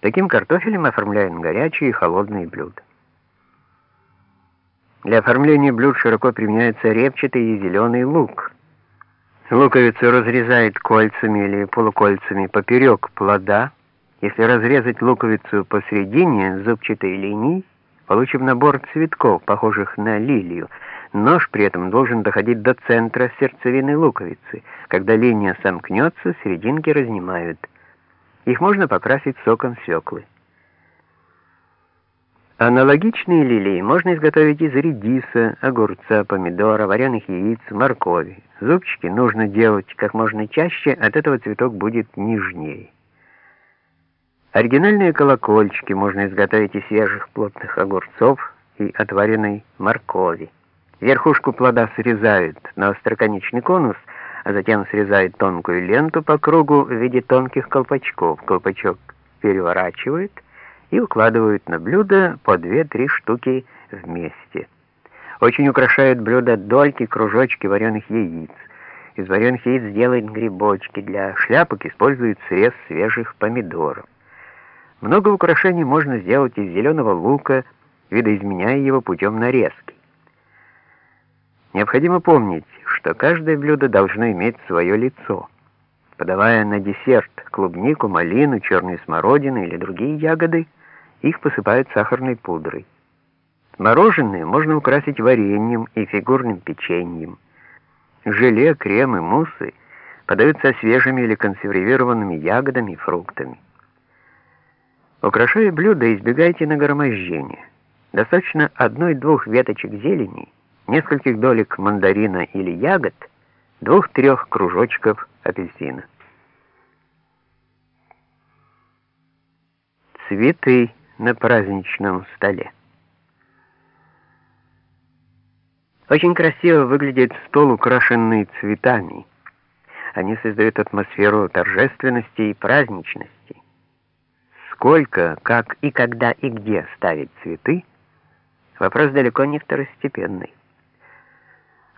Таким картофелем оформляют горячие и холодные блюда. Для оформления блюд широко применяется репчатый и зеленый лук. Луковицу разрезают кольцами или полукольцами поперек плода. Если разрезать луковицу посередине зубчатой линии, получим набор цветков, похожих на лилию. Нож при этом должен доходить до центра сердцевины луковицы. Когда линия сомкнется, серединки разнимают. Их можно покрасить соком свеклы. Аналогичные лилии можно изготовить из редиса, огурца, помидора, вареных яиц, моркови. Зубчики нужно делать как можно чаще, от этого цветок будет нежнее. Оригинальные колокольчики можно изготовить из свежих плотных огурцов и отваренной моркови. Верхушку плода срезают на остроконечный конус, а затем срезают тонкую ленту по кругу в виде тонких колпачков. Колпачок переворачивают и укладывают на блюдо по 2-3 штуки вместе. Очень украшают блюдо дольки, кружочки вареных яиц. Из вареных яиц делают грибочки, для шляпок используют срез свежих помидоров. Много украшений можно сделать из зеленого лука, видоизменяя его путем нарезки. Необходимо помнить, что каждое блюдо должно иметь свое лицо. Подавая на десерт клубнику, малину, черную смородину или другие ягоды, их посыпают сахарной пудрой. Мороженое можно украсить вареньем и фигурным печеньем. Желе, крем и муссы подаются свежими или консервированными ягодами и фруктами. Украшая блюдо, избегайте нагромождения. Достаточно одной-двух веточек зелени, нескольких долек мандарина или ягод, двух-трех кружочков апельсина. Цветы на праздничном столе. Очень красиво выглядит стол, украшенный цветами. Они создают атмосферу торжественности и праздничности. Сколько, как и когда и где ставить цветы — вопрос далеко не второстепенный.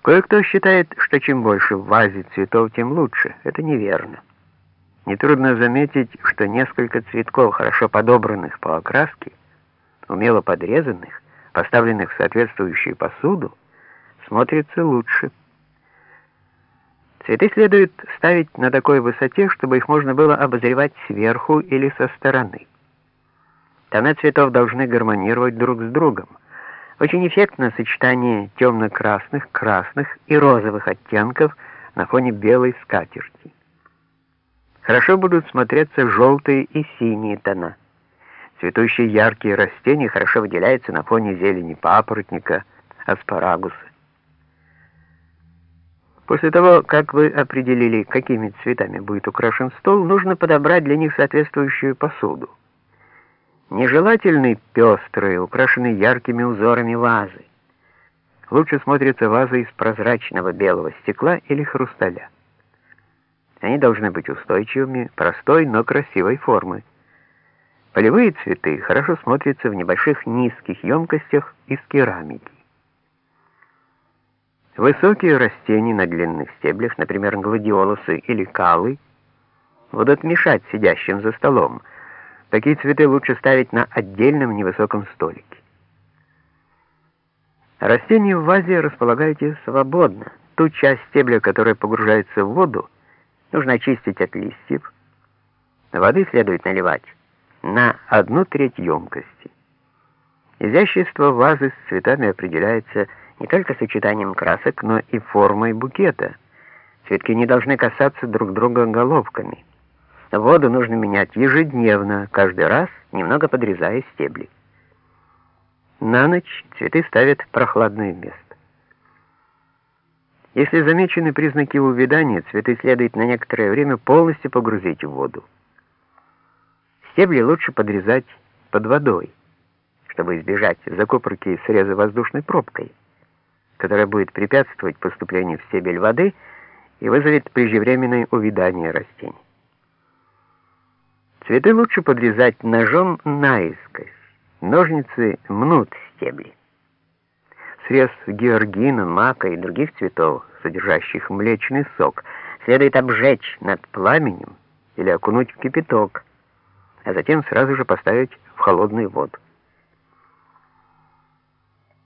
Кое-кто считает, что чем больше в вазе цветов, тем лучше. Это неверно. Нетрудно заметить, что несколько цветков, хорошо подобранных по окраске, умело подрезанных, поставленных в соответствующую посуду, смотрится лучше. Цветы следует ставить на такой высоте, чтобы их можно было обозревать сверху или со стороны. Тона цветов должны гармонировать друг с другом. Очень эффектно сочетание темно-красных, красных и розовых оттенков на фоне белой скатерти. Хорошо будут смотреться желтые и синие тона. Цветущие яркие растения хорошо выделяются на фоне зелени папоротника, аспарагуса. После того, как вы определили, какими цветами будет украшен стол, нужно подобрать для них соответствующую посуду. Нежелательны пестрые, украшенные яркими узорами вазы. Лучше смотрятся вазы из прозрачного белого стекла или хрусталя. Они должны быть устойчивыми, простой, но красивой формы. Полевые цветы хорошо смотрятся в небольших низких емкостях из керамики. Высокие растения на длинных стеблях, например, гладиолусы или калы, будут мешать сидящим за столом. Такие цветы лучше ставить на отдельном невысоком столике. Растения в вазе располагайте свободно. Ту часть стебля, которая погружается в воду, нужно очистить от листьев. Воды следует наливать на одну треть емкости. Изящество вазы с цветами определяется не только сочетанием красок, но и формой букета. Цветки не должны касаться друг друга головками. Воду нужно менять ежедневно, каждый раз немного подрезая стебли. На ночь цветы ставят прохладное место. Если замечены признаки увядания, цветы следует на некоторое время полностью погрузить в воду. Стебли лучше подрезать под водой, чтобы избежать закупорки среза воздушной пробкой которая будет препятствовать поступлению в стебель воды и вызовет преждевременное увядание растений. Цветы лучше подрезать ножом наискось. Ножницы мнут стебли. Срез георгина, мака и других цветов, содержащих млечный сок, следует обжечь над пламенем или окунуть в кипяток. а затем сразу же поставить в холодную воду.